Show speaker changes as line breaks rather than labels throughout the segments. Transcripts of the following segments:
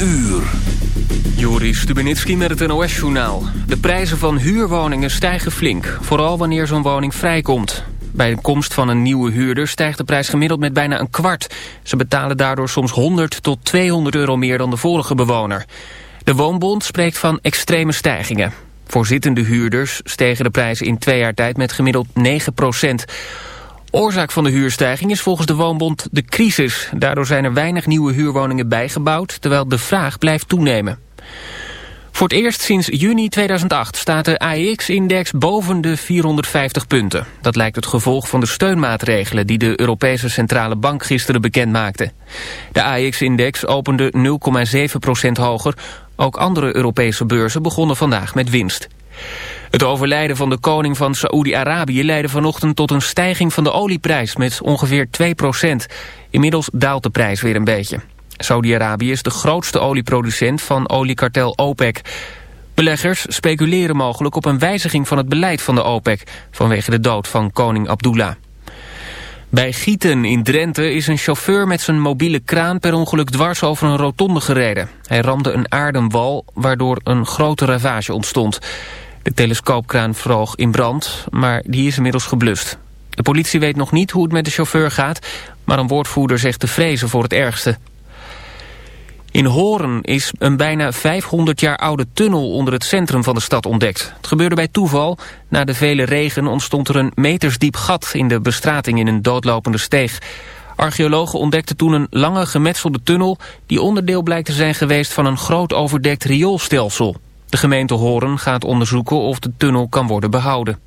uur.
Joris Stubenitski met het NOS-journaal. De prijzen van huurwoningen stijgen flink, vooral wanneer zo'n woning vrijkomt. Bij de komst van een nieuwe huurder stijgt de prijs gemiddeld met bijna een kwart. Ze betalen daardoor soms 100 tot 200 euro meer dan de vorige bewoner. De Woonbond spreekt van extreme stijgingen. Voor zittende huurders stegen de prijzen in twee jaar tijd met gemiddeld 9 procent. Oorzaak van de huurstijging is volgens de Woonbond de crisis. Daardoor zijn er weinig nieuwe huurwoningen bijgebouwd, terwijl de vraag blijft toenemen. Voor het eerst sinds juni 2008 staat de AEX-index boven de 450 punten. Dat lijkt het gevolg van de steunmaatregelen die de Europese Centrale Bank gisteren bekend maakte. De AEX-index opende 0,7% hoger. Ook andere Europese beurzen begonnen vandaag met winst. Het overlijden van de koning van Saoedi-Arabië leidde vanochtend tot een stijging van de olieprijs met ongeveer 2% Inmiddels daalt de prijs weer een beetje. Saudi-Arabië is de grootste olieproducent van oliekartel OPEC. Beleggers speculeren mogelijk op een wijziging van het beleid van de OPEC... vanwege de dood van koning Abdullah. Bij Gieten in Drenthe is een chauffeur met zijn mobiele kraan per ongeluk dwars over een rotonde gereden. Hij ramde een aardenwal waardoor een grote ravage ontstond. De telescoopkraan vroeg in brand, maar die is inmiddels geblust. De politie weet nog niet hoe het met de chauffeur gaat, maar een woordvoerder zegt te vrezen voor het ergste. In Horen is een bijna 500 jaar oude tunnel onder het centrum van de stad ontdekt. Het gebeurde bij toeval. Na de vele regen ontstond er een metersdiep gat in de bestrating in een doodlopende steeg. Archeologen ontdekten toen een lange gemetselde tunnel... die onderdeel blijkt te zijn geweest van een groot overdekt rioolstelsel. De gemeente Horen gaat onderzoeken of de tunnel kan worden behouden.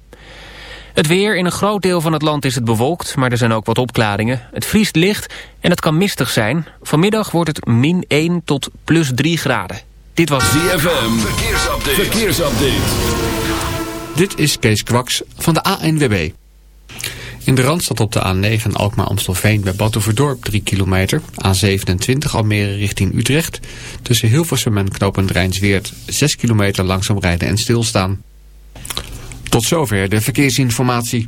Het weer, in een groot deel van het land is het bewolkt, maar er zijn ook wat opklaringen. Het vriest licht en het kan mistig zijn. Vanmiddag wordt het min 1 tot plus 3 graden. Dit was
ZFM, verkeersupdate. verkeersupdate.
Dit is Kees Kwaks van de ANWB. In de Randstad op de A9 Alkmaar-Amstelveen bij Batuverdorp 3 kilometer. A27 Almere richting Utrecht. Tussen Hilversum en Knopend Rijnsweert 6 kilometer langzaam rijden en stilstaan. Tot zover de verkeersinformatie.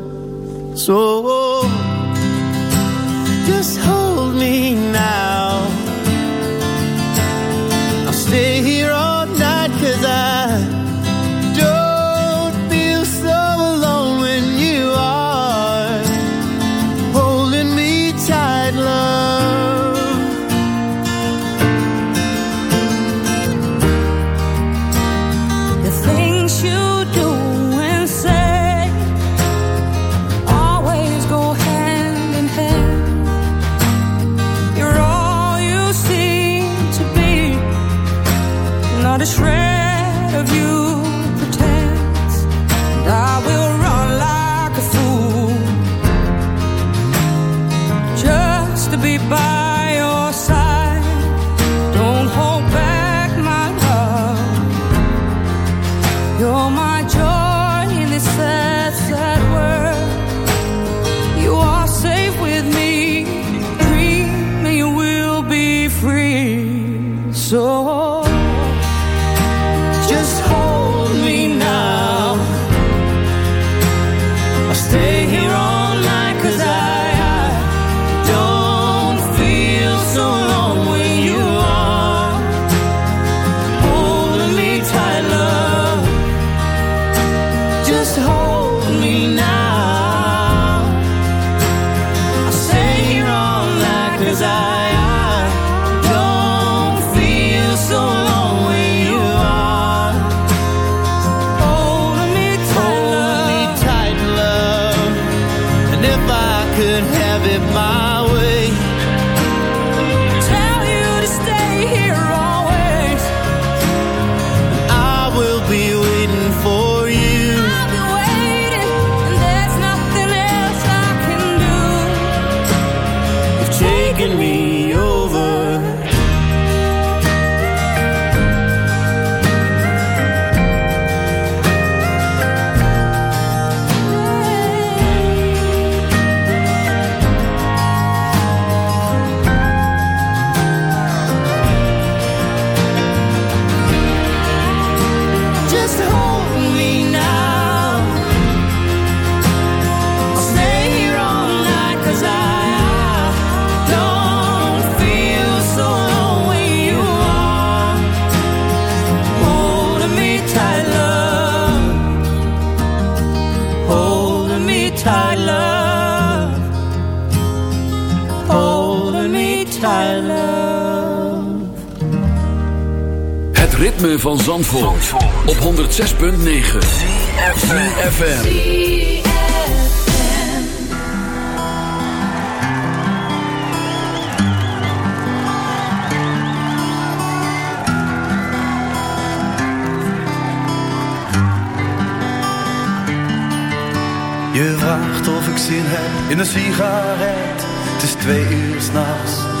So just hold me now.
Van Zandvoort, op 106.9 FM.
Je vraagt of ik zin heb in een sigaret. Het is twee uur s'nachts.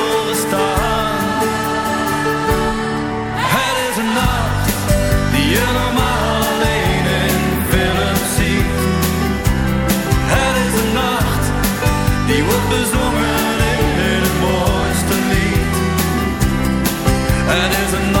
Het is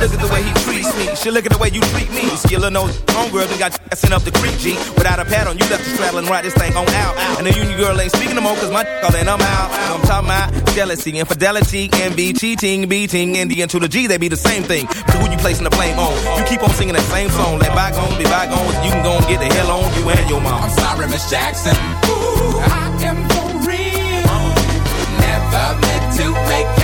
Look at the way he treats me. She look at the way you treat me. See, little nose homegirl done got sent up the creek, G. Without a pad on, you left the straddle and ride this thing on out. And the union girl ain't speaking no more, cause my all in, I'm out. I'm talking about jealousy, infidelity, envy, cheating, beating, and the to the G, they be the same thing. So who you placing the blame on? You keep on singing that same song. Let bygones be bygones. You can go and get the hell on you and your mom.
I'm sorry, Miss Jackson. Ooh, I am for real. Never meant to make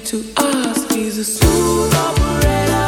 to
ask, he's a smooth operator.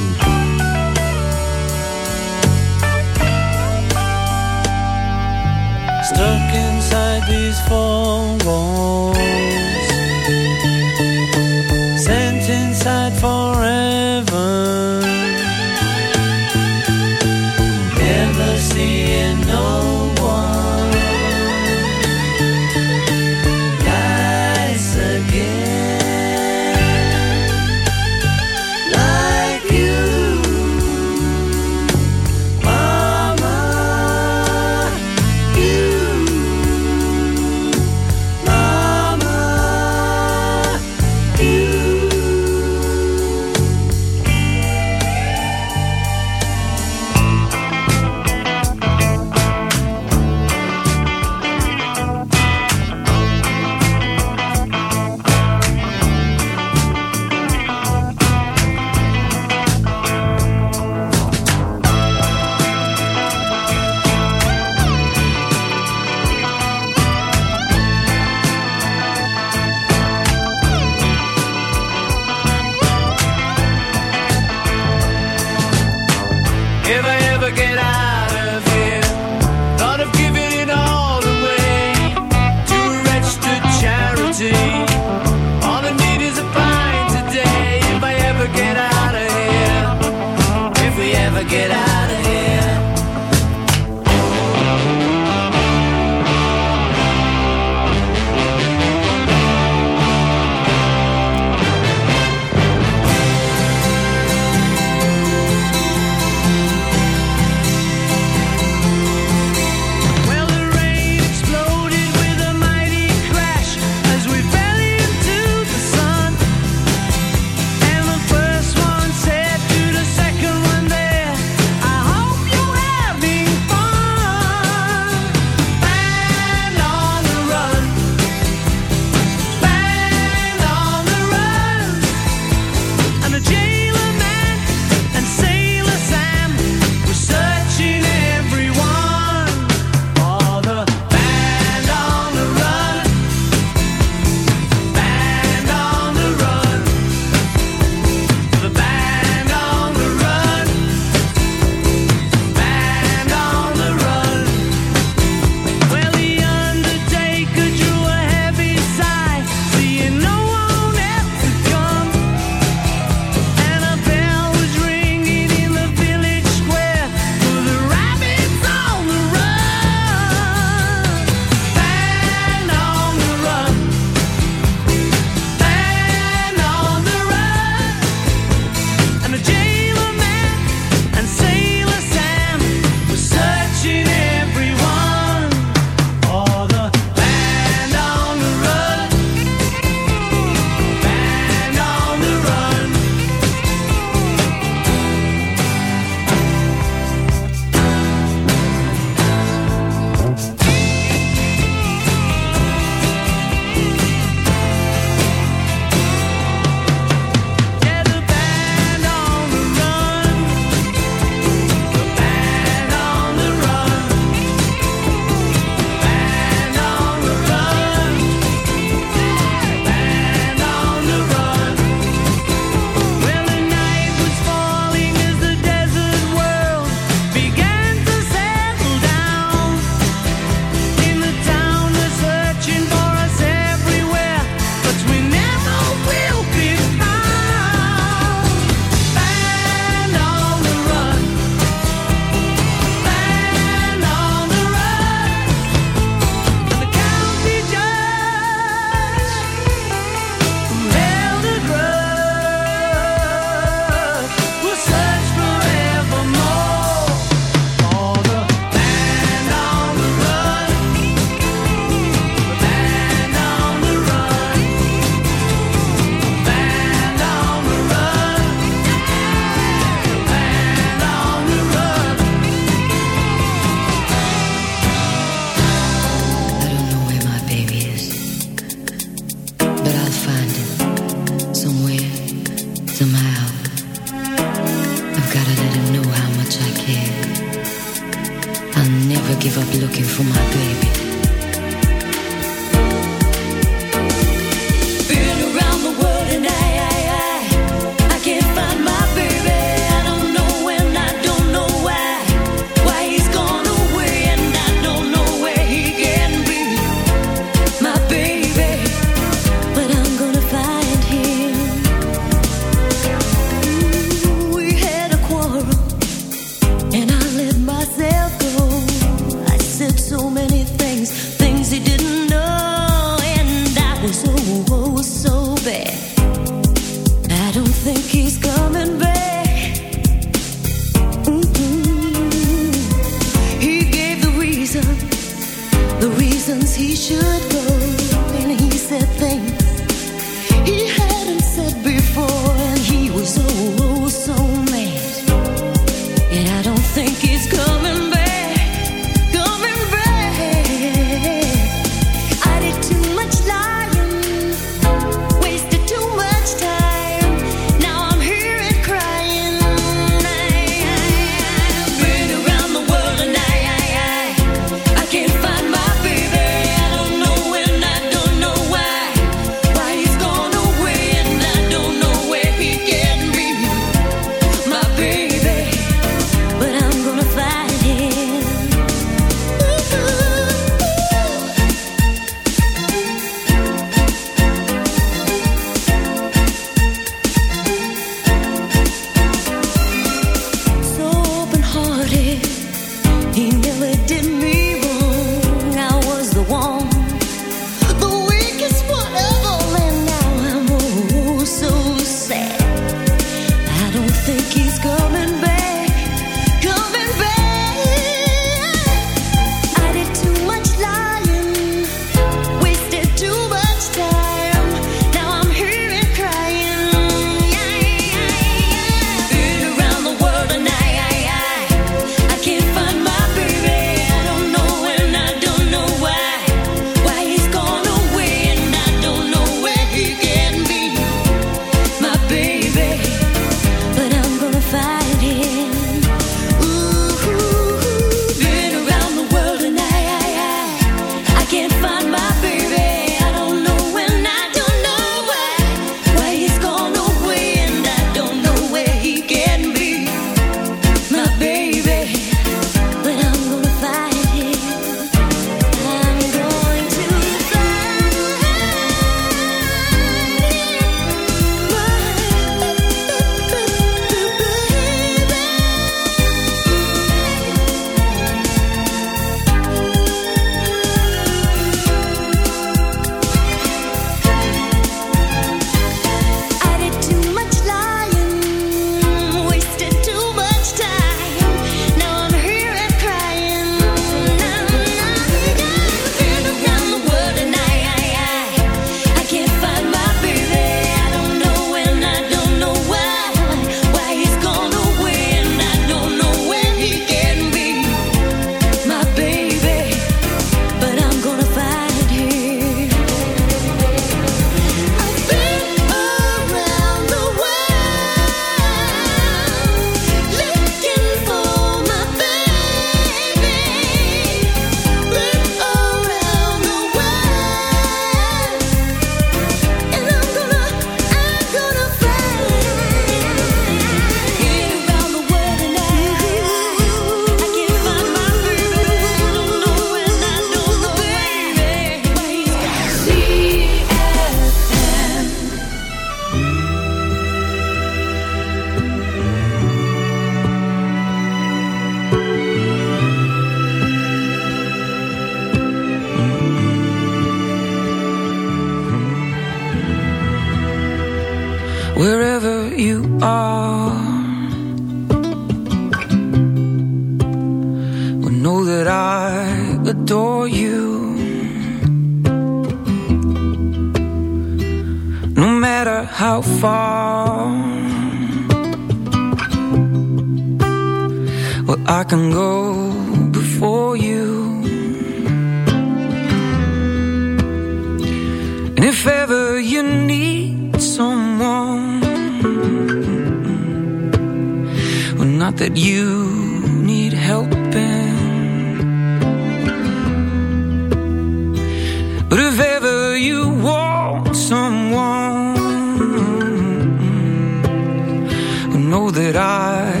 Know
that I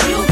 you